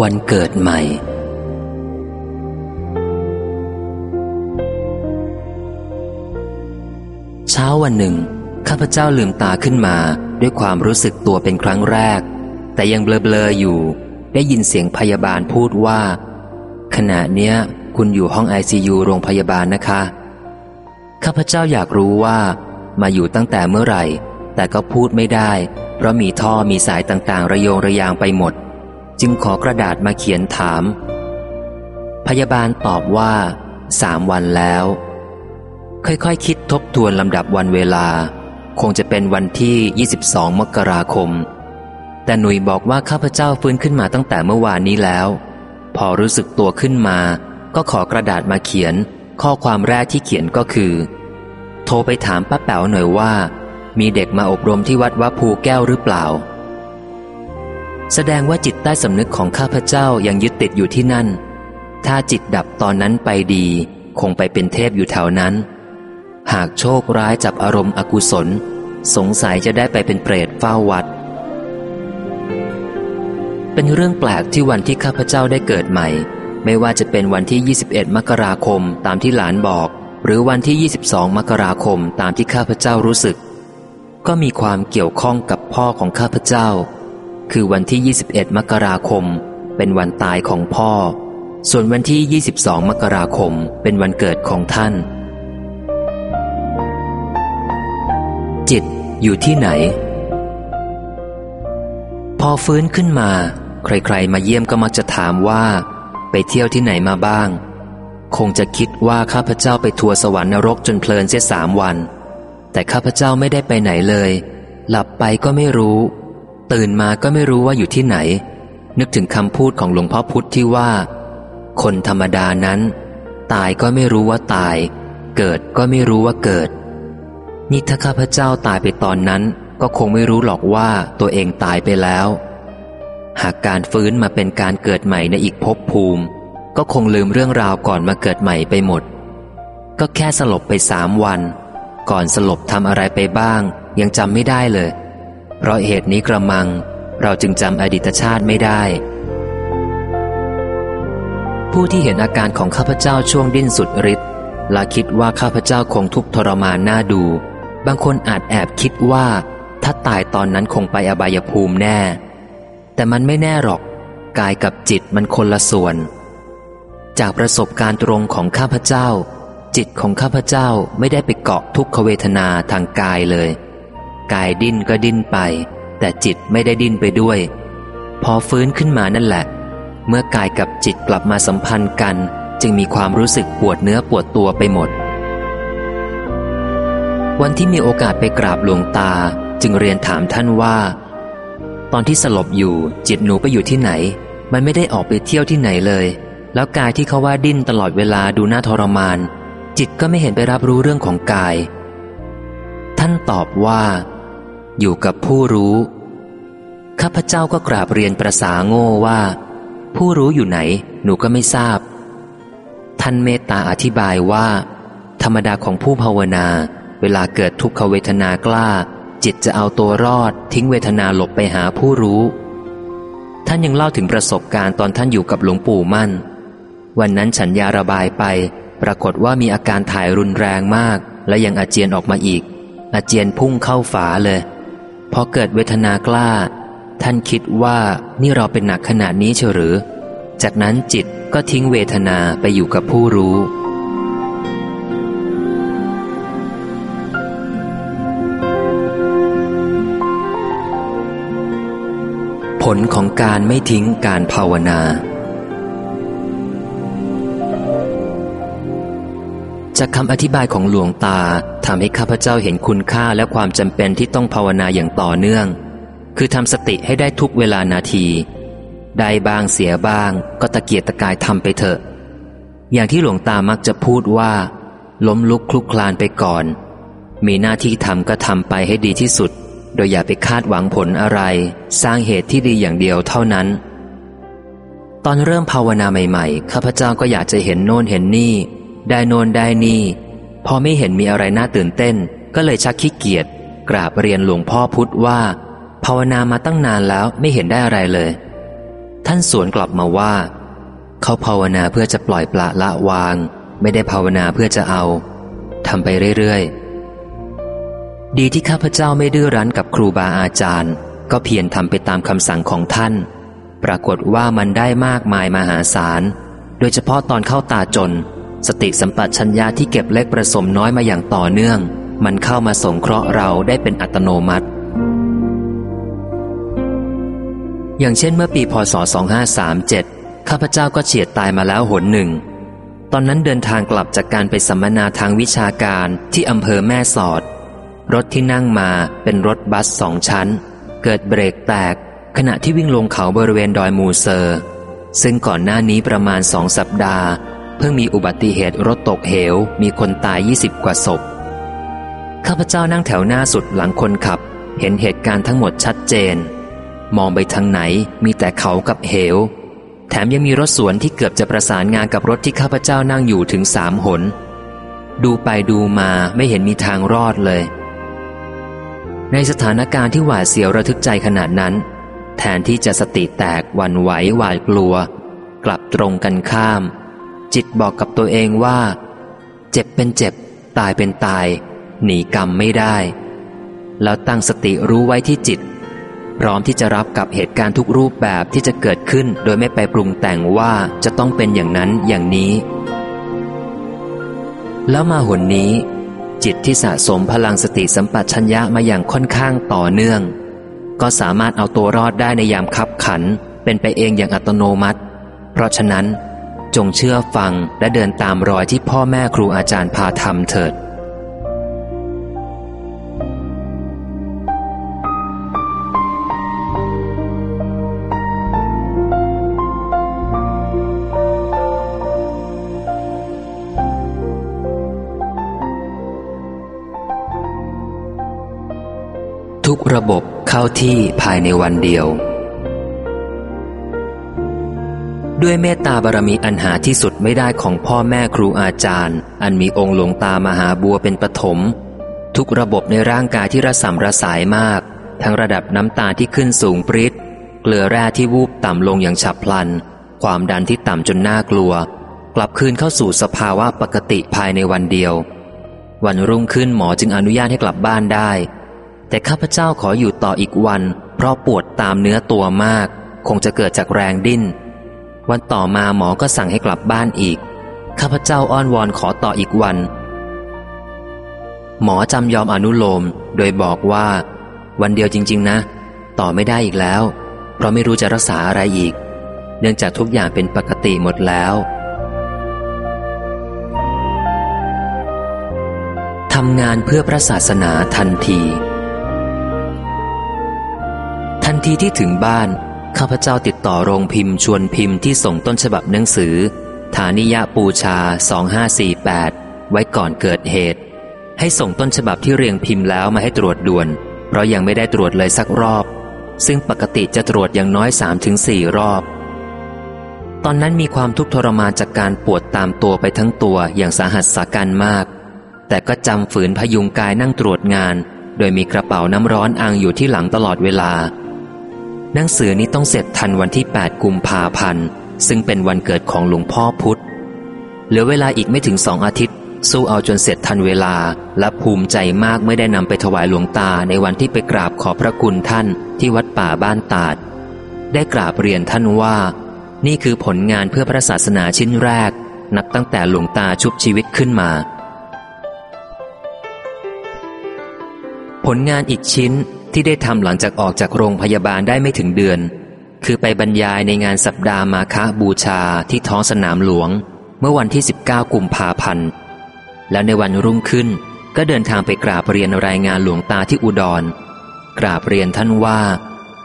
วันเกิดใหม่ เช้าวันหนึ่ง ข้าพเจ้าลืมตาขึ้นมาด้วยความรู้สึกตัวเป็นครั้งแรก แต่ยังเบลอๆอยู่ ได้ยินเสียงพยาบาลพูดว่า ขณะเนี้ย คุณอยู่ห้องไอซียูโรงพยาบาลนะคะ ข้าพเจ้าอยากรู้ว่า มาอยู่ตั้งแต่เมื่อไหร่ แต่ก็พูดไม่ได้ เพราะมีท่อมีสายต่างๆ ระโยงระยางไปหมด จึงขอกระดาษมาเขียนถาม พยาบาลตอบว่าสามวันแล้ว ค่อยๆคคิดทบทวนลำดับวันเวลา คงจะเป็นวันที่ 22 มกราคม แต่หนุ่ยบอกว่าข้าพเจ้าฟื้นขึ้นมาตั้งแต่เมื่อวานนี้แล้ว พอรู้สึกตัวขึ้นมา ก็ขอกระดาษมาเขียน ข้อความแรกที่เขียนก็คือ โทรไปถามป้าแป๋วหน่อยว่า มีเด็กมาอบรมที่วัดวัดภูแก้วหรือเปล่า แสดงว่าจิตใต้สำนึกของข้าพเจ้ายังยึดติดอยู่ที่นั่น ถ้าจิตดับตอนนั้นไปดี คงไปเป็นเทพอยู่แถวนั้น หากโชคร้ายจับอารมณ์อกุศล สงสัยจะได้ไปเป็นเปรตเฝ้าวัด เป็นเรื่องแปลกที่วันที่ข้าพเจ้าได้เกิดใหม่ ไม่ว่าจะเป็นวันที่ 21 มกราคมตามที่หลานบอก หรือวันที่ 22 มกราคมตามที่ข้าพเจ้ารู้สึก ก็มีความเกี่ยวข้องกับพ่อของข้าพเจ้า คือวันที่ 21 มกราคม เป็นวันตายของพ่อ ส่วนวันที่ 22 มกราคม เป็นวันเกิดของท่าน จิตอยู่ที่ไหน พอฟื้นขึ้นมา ใครๆ มาเยี่ยมก็มักจะถามว่า ไปเที่ยวที่ไหนมาบ้าง คงจะคิดว่าข้าพเจ้าไปทัวร์สวรรค์นรกจนเพลินเสียสามวัน แต่ข้าพเจ้าไม่ได้ไปไหนเลย หลับไปก็ไม่รู้ ตื่นมาก็ไม่รู้ว่าอยู่ที่ไหน นึกถึงคำพูดของหลวงพ่อพุธที่ว่า คนธรรมดานั้น ตายก็ไม่รู้ว่าตาย เกิดก็ไม่รู้ว่าเกิด นี่ถ้าข้าพเจ้าตายไปตอนนั้น ก็คงไม่รู้หรอกว่าตัวเองตายไปแล้ว หากการฟื้นมาเป็นการเกิดใหม่ในอีกภพภูมิ ก็คงลืมเรื่องราวก่อนมาเกิดใหม่ไปหมด ก็แค่สลบไปสามวัน ก่อนสลบทำอะไรไปบ้าง ยังจำไม่ได้เลย เพราะเหตุนี้กระมัง เราจึงจำอดีตชาติไม่ได้ ผู้ที่เห็นอาการของข้าพเจ้าช่วงดิ้นสุดฤทธิ์และคิดว่าข้าพเจ้าคงทุกข์ทรมานน่าดู บางคนอาจแอบคิดว่า ถ้าตายตอนนั้นคงไปอบายภูมิแน่ แต่มันไม่แน่หรอก กายกับจิตมันคนละส่วน จากประสบการณ์ตรงของข้าพเจ้า จิตของข้าพเจ้าไม่ได้ไปเกาะทุกขเวทนาทางกายเลย กายดิ้นก็ดิ้นไป แต่จิตไม่ได้ดิ้นไปด้วย พอฟื้นขึ้นมานั่นแหละ เมื่อกายกับจิตกลับมาสัมพันธ์กัน จึงมีความรู้สึกปวดเนื้อปวดตัวไปหมด วันที่มีโอกาสไปกราบหลวงตาจึงเรียนถามท่านว่า ตอนที่สลบอยู่จิตหนูไปอยู่ที่ไหน มันไม่ได้ออกไปเที่ยวที่ไหนเลย แล้วกายที่เขาว่าดิ้นตลอดเวลาดูน่าทรมาน จิตก็ไม่เห็นไปรับรู้เรื่องของกายท่านตอบว่า อยู่กับผู้รู้ ข้าพเจ้าก็กราบเรียนประสาโง่ว่า ผู้รู้อยู่ไหน หนูก็ไม่ทราบ ท่านเมตตาอธิบายว่า ธรรมดาของผู้ภาวนา เวลาเกิดทุกขเวทนากล้า จิตจะเอาตัวรอด ทิ้งเวทนาหลบไปหาผู้รู้ ท่านยังเล่าถึงประสบการณ์ตอนท่านอยู่กับหลวงปู่มั่น วันนั้นฉันยาระบายไป ปรากฏว่ามีอาการถ่ายรุนแรงมาก และยังอาเจียนออกมาอีก อาเจียนพุ่งเข้าฝาเลย พอเกิดเวทนากล้า ท่านคิดว่านี่เราเป็นหนักขนาดนี้เฉหรือ จากนั้นจิตก็ทิ้งเวทนาไปอยู่กับผู้รู้ ผลของการไม่ทิ้งการภาวนา จากคำอธิบายของหลวงตาทำให้ข้าพเจ้าเห็นคุณค่าและความจำเป็นที่ต้องภาวนาอย่างต่อเนื่อง คือทำสติให้ได้ทุกเวลานาที ได้บ้างเสียบ้าง ก็ตะเกียกตะกายทำไปเถอะ อย่างที่หลวงตามักจะพูดว่า ล้มลุกคลุกคลานไปก่อน มีหน้าที่ทำก็ทำไปให้ดีที่สุด โดยอย่าไปคาดหวังผลอะไร สร้างเหตุที่ดีอย่างเดียวเท่านั้น ตอนเริ่มภาวนาใหม่ ๆ ข้าพเจ้าก็อยากจะเห็นโน่นเห็นนี่ ได้โนนได้นี่ พอไม่เห็นมีอะไรน่าตื่นเต้น ก็เลยชักขี้เกียจกราบเรียนหลวงพ่อพุธว่า ภาวนามาตั้งนานแล้วไม่เห็นได้อะไรเลย ท่านสวนกลับมาว่า เขาภาวนาเพื่อจะปล่อยปละละวาง ไม่ได้ภาวนาเพื่อจะเอาทำไปเรื่อยๆ ดีที่ข้าพเจ้าไม่ดื้อรั้นกับครูบาอาจารย์ ก็เพียรทำไปตามคำสั่งของท่าน ปรากฏว่ามันได้มากมายมหาศาล โดยเฉพาะตอนเข้าตาจน สติสัมปชัญญะที่เก็บเล็กประสมน้อยมาอย่างต่อเนื่อง มันเข้ามาส่งเคราะห์เราได้เป็นอัตโนมัติ อย่างเช่นเมื่อปีพศ 2537 ข้าพเจ้าก็เฉียดตายมาแล้วหนหนึ่ง ตอนนั้นเดินทางกลับจากการไปสัมมนาทางวิชาการที่อำเภอแม่สอด รถที่นั่งมาเป็นรถบัสสองชั้น เกิดเบรกแตก ขณะที่วิ่งลงเขาบริเวณดอยมูเซอร์ ซึ่งก่อนหน้านี้ประมาณสองสัปดาห์ เพิ่งมีอุบัติเหตุรถตกเหว มีคนตาย 20 กว่าศพ ข้าพเจ้านั่งแถวหน้าสุดหลังคนขับ เห็นเหตุการณ์ทั้งหมดชัดเจน มองไปทางไหนมีแต่เขากับเหว แถมยังมีรถสวนที่เกือบจะประสานงานกับรถที่ข้าพเจ้านั่งอยู่ถึงสามหน ดูไปดูมาไม่เห็นมีทางรอดเลย ในสถานการณ์ที่หวาดเสียวระทึกใจขนาดนั้น แทนที่จะสติแตกวันไหวหวาดกลัว กลับตรงกันข้าม จิตบอกกับตัวเองว่า เจ็บเป็นเจ็บ ตายเป็นตาย หนีกรรมไม่ได้ แล้วตั้งสติรู้ไว้ที่จิต พร้อมที่จะรับกับเหตุการณ์ทุกรูปแบบที่จะเกิดขึ้นโดยไม่ไปปรุงแต่งว่าจะต้องเป็นอย่างนั้นอย่างนี้ แล้วมาหนนี้ จิตที่สะสมพลังสติสัมปชัญญะมาอย่างค่อนข้างต่อเนื่อง ก็สามารถเอาตัวรอดได้ในยามคับขันเป็นไปเองอย่างอัตโนมัติ เพราะฉะนั้น จงเชื่อฟังและเดินตามรอยที่พ่อแม่ครูอาจารย์พาทำเถิด ทุกระบบเข้าที่ภายในวันเดียว ด้วยเมตตาบารมีอันหาที่สุดไม่ได้ของพ่อแม่ครูอาจารย์ อันมีองค์หลวงตามหาบัวเป็นปฐมทุกระบบในร่างกายที่ระสำระสายมาก ทั้งระดับน้ำตาที่ขึ้นสูงปริศเกลือแร่ที่วูบต่ำลงอย่างฉับพลัน ความดันที่ต่ำจนน่ากลัว กลับคืนเข้าสู่สภาวะปกติภายในวันเดียว วันรุ่งขึ้นหมอจึงอนุญาตให้กลับบ้านได้ แต่ข้าพเจ้าขออยู่ต่ออีกวัน เพราะปวดตามเนื้อตัวมาก คงจะเกิดจากแรงดิ้น วันต่อมาหมอก็สั่งให้กลับบ้านอีก ข้าพเจ้าอ้อนวอนขอต่ออีกวัน หมอจำยอมอนุโลม โดยบอกว่า วันเดียวจริง ๆ นะ ต่อไม่ได้อีกแล้ว เพราะไม่รู้จะรักษาอะไรอีก เนื่องจากทุกอย่างเป็นปกติหมดแล้วทำงานเพื่อพระศาสนาทันที ทันทีที่ถึงบ้าน ข้าพเจ้าติดต่อโรงพิมพ์ชวนพิมพ์ที่ส่งต้นฉบับหนังสือ ฐานิยะปูชา 2548 ไว้ก่อนเกิดเหตุ ให้ส่งต้นฉบับที่เรียงพิมพ์แล้วมาให้ตรวจด่วน เพราะยังไม่ได้ตรวจเลยสักรอบ ซึ่งปกติจะตรวจอย่างน้อย 3-4 รอบ ตอนนั้นมีความทุกข์ทรมานจากการปวดตามตัวไปทั้งตัวอย่างสาหัสสาการมาก แต่ก็จำฝืนพยุงกายนั่งตรวจงาน โดยมีกระเป๋าน้ำร้อนอังอยู่ที่หลังตลอดเวลา หนังสือนี้ต้องเสร็จทันวันที่ 8 กุมภาพันธ์ ซึ่งเป็นวันเกิดของหลวงพ่อพุธ เหลือเวลาอีกไม่ถึงสองอาทิตย์ สู้เอาจนเสร็จทันเวลา และภูมิใจมากไม่ได้นำไปถวายหลวงตาในวันที่ไปกราบขอพระคุณท่านที่วัดป่าบ้านตาด ได้กราบเรียนท่านว่า นี่คือผลงานเพื่อพระศาสนาชิ้นแรก นับตั้งแต่หลวงตาชุบชีวิตขึ้นมา ผลงานอีกชิ้น ที่ได้ทำหลังจากออกจากโรงพยาบาลได้ไม่ถึงเดือน คือไปบรรยายในงานสัปดาห์มาคบูชาที่ท้องสนามหลวง เมื่อวันที่ 19 กุมภาพันธ์ แล้วในวันรุ่งขึ้นก็เดินทางไปกราบเรียนรายงานหลวงตาที่อุดร กราบเรียนท่านว่า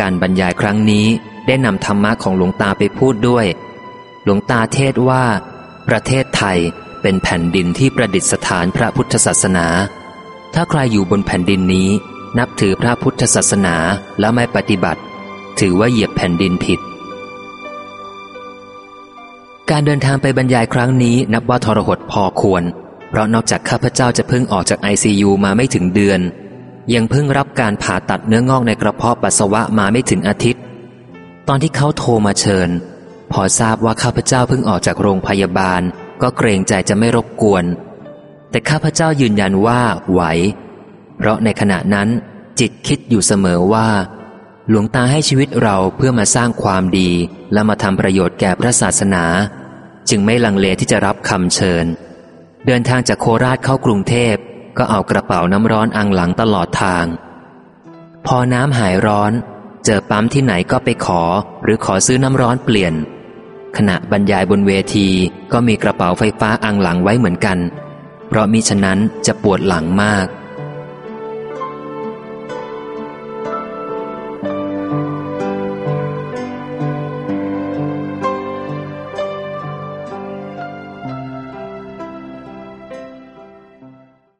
การบรรยายครั้งนี้ได้นำธรรมะของหลวงตาไปพูดด้วย หลวงตาเทศว่า ประเทศไทยเป็นแผ่นดินที่ประดิษฐานพระพุทธศาสนา ถ้าใครอยู่บนแผ่นดินนี้ นับถือพระพุทธศาสนาแล้วไม่ปฏิบัติ ถือว่าเหยียบแผ่นดินผิด การเดินทางไปบรรยายครั้งนี้นับว่าทรหดพอควร เพราะนอกจากข้าพเจ้าจะเพิ่งออกจากไอซียูมาไม่ถึงเดือน ยังเพิ่งรับการผ่าตัดเนื้องอกในกระเพาะปัสสาวะมาไม่ถึงอาทิตย์ ตอนที่เขาโทรมาเชิญ พอทราบว่าข้าพเจ้าเพิ่งออกจากโรงพยาบาล ก็เกรงใจจะไม่รบกวน แต่ข้าพเจ้ายืนยันว่าไหว เพราะในขณะนั้นจิตคิดอยู่เสมอว่า หลวงตาให้ชีวิตเราเพื่อมาสร้างความดีและมาทำประโยชน์แก่พระศาสนา จึงไม่ลังเลที่จะรับคำเชิญ เดินทางจากโคราชเข้ากรุงเทพก็เอากระเป๋าน้ำร้อนอังหลังตลอดทาง พอน้ำหายร้อน เจอปั๊มที่ไหนก็ไปขอ หรือขอซื้อน้ำร้อนเปลี่ยน ขณะบรรยายบนเวทีก็มีกระเป๋าไฟฟ้าอังหลังไว้เหมือนกัน เพราะมิฉะนั้นจะปวดหลังมาก